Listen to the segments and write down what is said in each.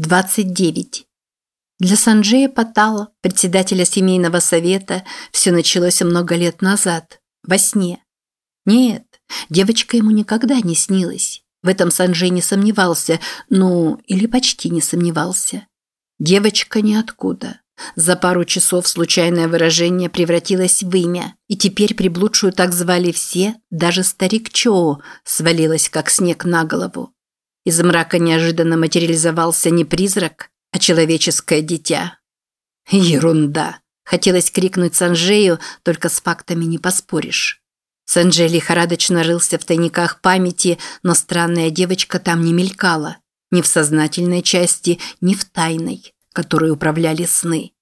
29. Для Санджея Патала, председателя семейного совета, все началось много лет назад, во сне. Нет, девочка ему никогда не снилась. В этом Санджей не сомневался, ну, или почти не сомневался. Девочка ниоткуда. За пару часов случайное выражение превратилось в имя, и теперь приблудшую так звали все, даже старик Чоу свалилась как снег на голову. Из мрака неожиданно материализовался не призрак, а человеческое дитя. Ерунда. Хотелось крикнуть Санжею, только с фактами не поспоришь. Санджей лихорадочно рылся в тайниках памяти, но странная девочка там не мелькала. Ни в сознательной части, ни в тайной, которой управляли сны.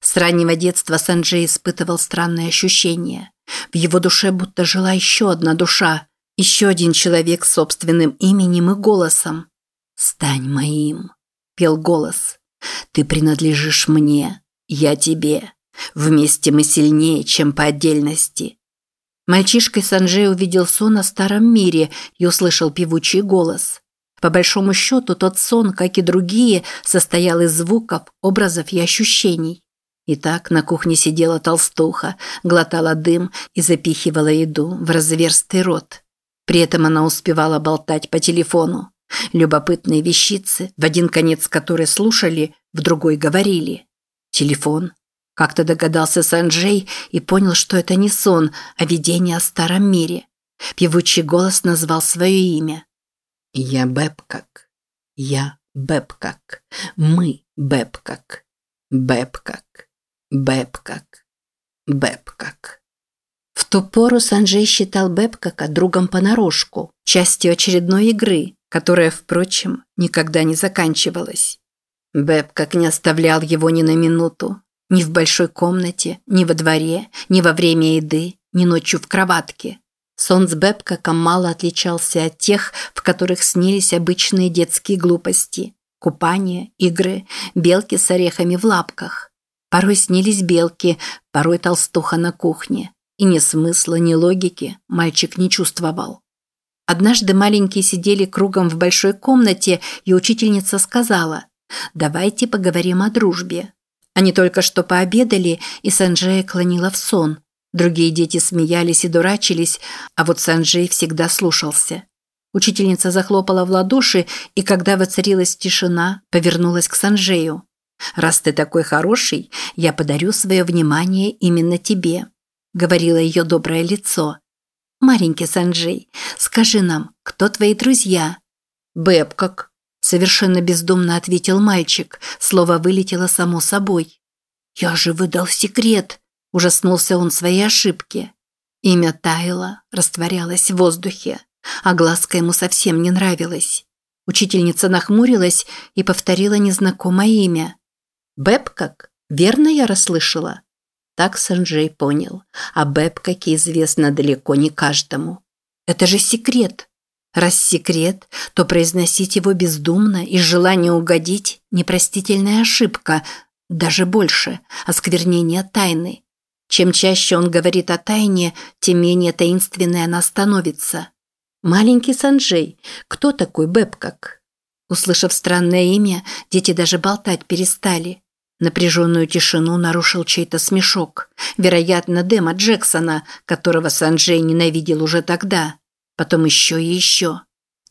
С раннего детства Санджей испытывал странные ощущения. В его душе будто жила еще одна душа, еще один человек с собственным именем и голосом. «Стань моим», – пел голос. «Ты принадлежишь мне, я тебе. Вместе мы сильнее, чем по отдельности». Мальчишкой Санджей увидел сон о старом мире и услышал певучий голос. По большому счету, тот сон, как и другие, состоял из звуков, образов и ощущений. Итак, на кухне сидела толстуха, глотала дым и запихивала еду в разверстый рот. При этом она успевала болтать по телефону. Любопытные вещицы, в один конец которой слушали, в другой говорили. Телефон. Как-то догадался Санджей и понял, что это не сон, а видение о старом мире. Певучий голос назвал свое имя. «Я Бэбкак. Я Бэбкак. Мы Бэбкак. Бэбкак. Бэбкак. Бэбкак». В ту пору Санджей считал Бэбкака другом понарошку, частью очередной игры, которая, впрочем, никогда не заканчивалась. Бэбкак не оставлял его ни на минуту. Ни в большой комнате, ни во дворе, ни во время еды, ни ночью в кроватке. Сон с Бэбкаком мало отличался от тех, в которых снились обычные детские глупости. Купание, игры, белки с орехами в лапках. Порой снились белки, порой толстуха на кухне. И ни смысла, ни логики мальчик не чувствовал. Однажды маленькие сидели кругом в большой комнате, и учительница сказала «Давайте поговорим о дружбе». Они только что пообедали, и Санджея клонила в сон. Другие дети смеялись и дурачились, а вот Санджей всегда слушался. Учительница захлопала в ладоши, и когда воцарилась тишина, повернулась к Санджею. «Раз ты такой хороший, я подарю свое внимание именно тебе. – говорило ее доброе лицо. «Маленький Санджей, скажи нам, кто твои друзья?» «Бэбкак», – совершенно бездумно ответил мальчик. Слово вылетело само собой. «Я же выдал секрет», – ужаснулся он своей ошибке. Имя таяло, растворялось в воздухе, а глазка ему совсем не нравилась. Учительница нахмурилась и повторила незнакомое имя. «Бэбкак? Верно я расслышала?» Так Санджей понял. А Бэбкаке известно далеко не каждому. Это же секрет. Раз секрет, то произносить его бездумно и желание угодить – непростительная ошибка, даже больше – осквернение тайны. Чем чаще он говорит о тайне, тем менее таинственной она становится. Маленький Санджей, кто такой Бэбкак? Услышав странное имя, дети даже болтать перестали. Напряженную тишину нарушил чей-то смешок. Вероятно, Дэма Джексона, которого Санджей ненавидел уже тогда. Потом еще и еще.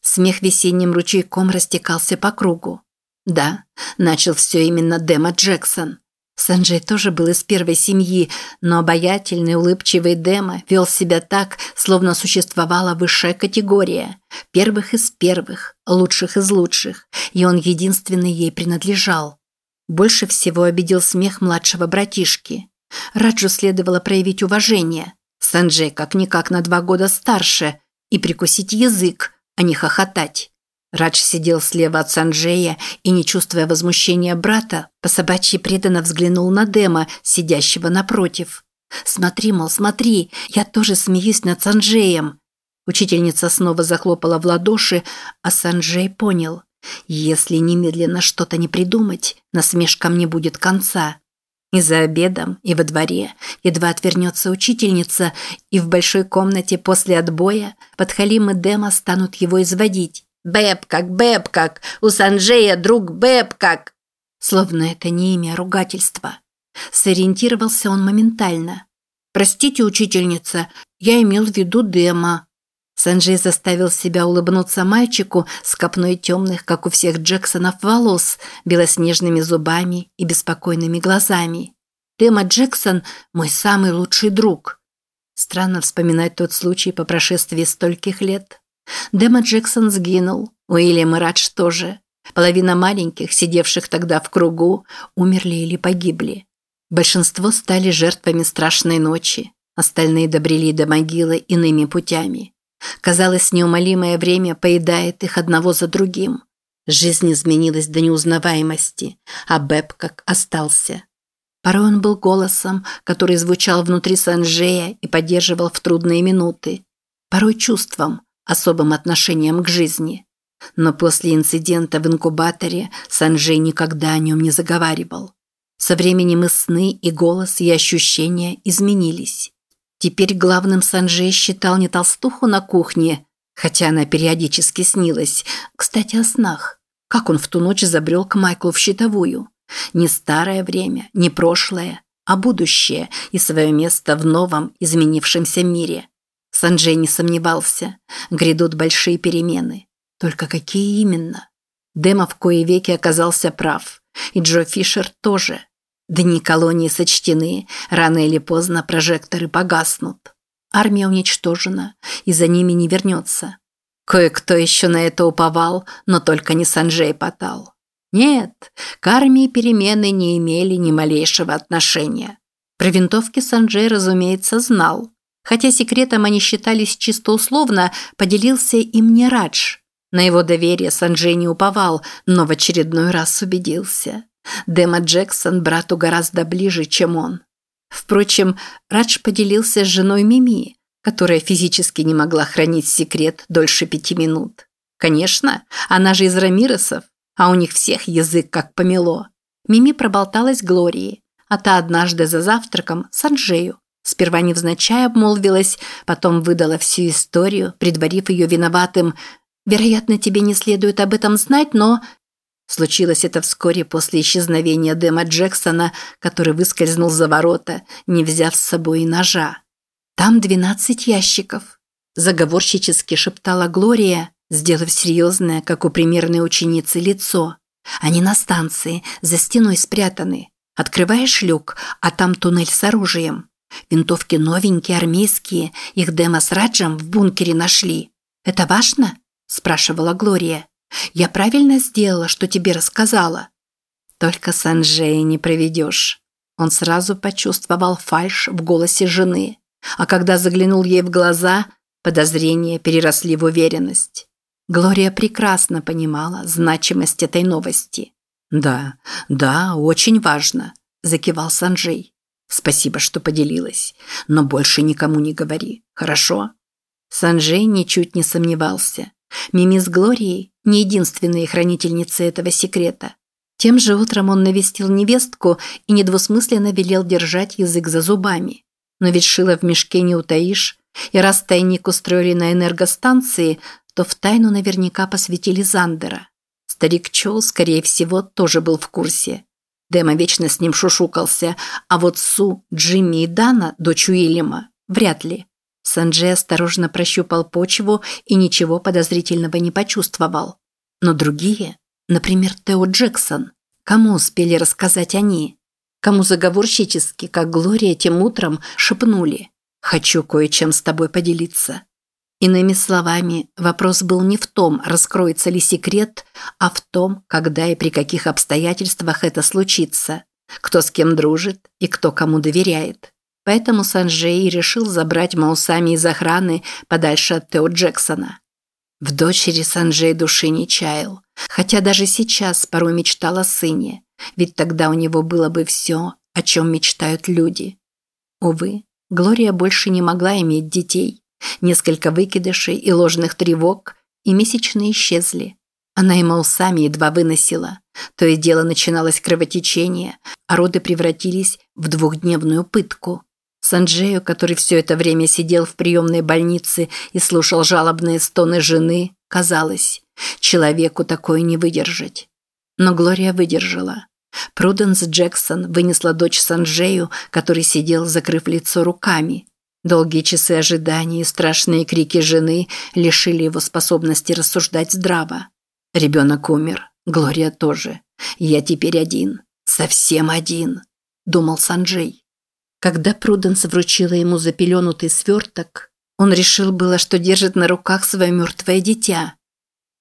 Смех весенним ручейком растекался по кругу. Да, начал все именно Дэма Джексон. Санджей тоже был из первой семьи, но обаятельный, улыбчивый Дэма вел себя так, словно существовала высшая категория. Первых из первых, лучших из лучших, и он единственный ей принадлежал. Больше всего обидел смех младшего братишки. Раджу следовало проявить уважение. Санджей как-никак на два года старше и прикусить язык, а не хохотать. Радж сидел слева от Санджея и, не чувствуя возмущения брата, по собачьи преданно взглянул на Дема, сидящего напротив. «Смотри, мол, смотри, я тоже смеюсь над Санджеем». Учительница снова захлопала в ладоши, а Санджей понял. Если немедленно что-то не придумать, насмешкам не будет конца. И за обедом, и во дворе едва отвернется учительница, и в большой комнате после отбоя подхалимы Дема станут его изводить. Бэб как, Бэб как, у Санджея друг Бэб как. Словно это не имя, а ругательство. Сориентировался он моментально. «Простите, учительница, я имел в виду Дема». Санджей заставил себя улыбнуться мальчику с копной темных, как у всех Джексонов, волос, белоснежными зубами и беспокойными глазами. Дема Джексон – мой самый лучший друг. Странно вспоминать тот случай по прошествии стольких лет. Дема Джексон сгинул, Уильям и Радж тоже. Половина маленьких, сидевших тогда в кругу, умерли или погибли. Большинство стали жертвами страшной ночи, остальные добрели до могилы иными путями. Казалось, неумолимое время поедает их одного за другим. Жизнь изменилась до неузнаваемости, а Бэб как остался. Порой он был голосом, который звучал внутри Санжея и поддерживал в трудные минуты. Порой чувством, особым отношением к жизни. Но после инцидента в инкубаторе Санжей никогда о нем не заговаривал. Со временем и сны, и голос, и ощущения изменились. Теперь главным Санжей считал не толстуху на кухне, хотя она периодически снилась. Кстати, о снах. Как он в ту ночь забрел к Майклу в щитовую. Не старое время, не прошлое, а будущее и свое место в новом, изменившемся мире. Санджей не сомневался. Грядут большие перемены. Только какие именно? Дема в кои веки оказался прав. И Джо Фишер тоже. Дни колонии сочтены, рано или поздно прожекторы погаснут. Армия уничтожена, и за ними не вернется. Кое-кто еще на это уповал, но только не Санджей Патал. Нет, к армии перемены не имели ни малейшего отношения. Про винтовки Санджей, разумеется, знал. Хотя секретом они считались чисто условно, поделился им не Радж. На его доверие Санджей не уповал, но в очередной раз убедился. Дэма Джексон брату гораздо ближе, чем он. Впрочем, Радж поделился с женой Мими, которая физически не могла хранить секрет дольше пяти минут. Конечно, она же из Рамиросов, а у них всех язык как помело. Мими проболталась Глории, а та однажды за завтраком Санджею. Сперва невзначай обмолвилась, потом выдала всю историю, предварив ее виноватым. «Вероятно, тебе не следует об этом знать, но...» Случилось это вскоре после исчезновения Дэма Джексона, который выскользнул за ворота, не взяв с собой и ножа. «Там двенадцать ящиков», – заговорщически шептала Глория, сделав серьезное, как у примерной ученицы, лицо. Они на станции, за стеной спрятаны. Открываешь люк, а там туннель с оружием. Винтовки новенькие, армейские, их Дема с Раджем в бункере нашли. Это важно? спрашивала Глория. Я правильно сделала, что тебе рассказала? Только Санджея не проведешь. Он сразу почувствовал фальшь в голосе жены, а когда заглянул ей в глаза, подозрения переросли в уверенность. Глория прекрасно понимала значимость этой новости. «Да, да, очень важно», – закивал Санджей. «Спасибо, что поделилась, но больше никому не говори, хорошо?» Санджей ничуть не сомневался. Мими с Глорией – не единственные хранительницы этого секрета. Тем же утром он навестил невестку и недвусмысленно велел держать язык за зубами. Но ведь шило в мешке не утаишь, и раз тайник устроили на энергостанции, то в тайну наверняка посвятили Зандера. Старик Чоу, скорее всего, тоже был в курсе. Дэма вечно с ним шушукался, а вот Су, Джимми и Дана, дочь Уильяма, вряд ли. Санджей осторожно прощупал почву и ничего подозрительного не почувствовал. Но другие, например, Тео Джексон, кому успели рассказать они? Кому заговорщически, как Глория тем утром, шепнули «Хочу кое-чем с тобой поделиться». Иными словами, вопрос был не в том, раскроется ли секрет, а в том, когда и при каких обстоятельствах это случится, кто с кем дружит и кто кому доверяет. Поэтому Санджей решил забрать Маусами из охраны подальше от Тео Джексона. В дочери Санджей души не чаял, хотя даже сейчас порой мечтал о сыне, ведь тогда у него было бы все, о чем мечтают люди. Увы, Глория больше не могла иметь детей. Несколько выкидышей и ложных тревог, и месячные исчезли. Она и сами едва выносила. То и дело начиналось кровотечение, а роды превратились в двухдневную пытку. Санджею, который все это время сидел в приемной больнице и слушал жалобные стоны жены, казалось, Человеку такое не выдержать. Но Глория выдержала. Пруденс Джексон вынесла дочь Санджею, который сидел, закрыв лицо руками. Долгие часы ожидания и страшные крики жены лишили его способности рассуждать здраво. Ребенок умер, Глория тоже. Я теперь один, совсем один, думал Санджей. Когда Пруденс вручила ему запеленутый сверток, он решил было, что держит на руках свое мертвое дитя.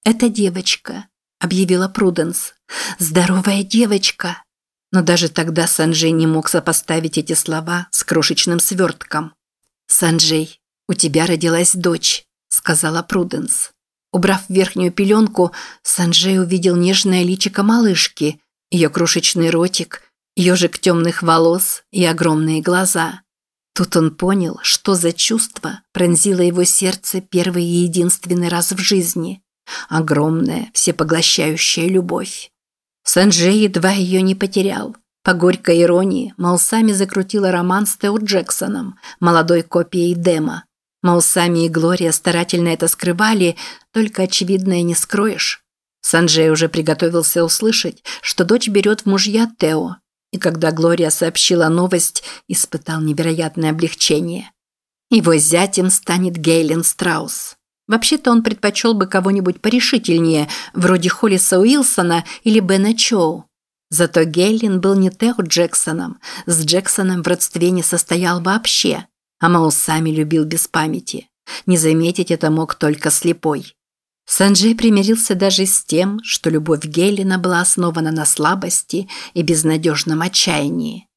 «Это девочка», – объявила Пруденс. «Здоровая девочка!» Но даже тогда Санджей не мог сопоставить эти слова с крошечным свертком. «Санджей, у тебя родилась дочь», – сказала Пруденс. Убрав верхнюю пеленку, Санджей увидел нежное личико малышки, ее крошечный ротик, ежик темных волос и огромные глаза. Тут он понял, что за чувство пронзило его сердце первый и единственный раз в жизни. Огромная, всепоглощающая любовь. Санджей едва ее не потерял. По горькой иронии, Малсами закрутила роман с Тео Джексоном, молодой копией Дема. Маусами и Глория старательно это скрывали, только очевидное не скроешь. Санджей уже приготовился услышать, что дочь берет в мужья Тео, и когда Глория сообщила новость, испытал невероятное облегчение. Его зятем станет Гейлен Страус. Вообще-то он предпочел бы кого-нибудь порешительнее, вроде Холлиса Уилсона или Бена Чоу. Зато Гейлин был не Тео Джексоном, с Джексоном в родстве не состоял вообще – а Маусами любил без памяти. Не заметить это мог только слепой. Санджей примирился даже с тем, что любовь Гейлина была основана на слабости и безнадежном отчаянии.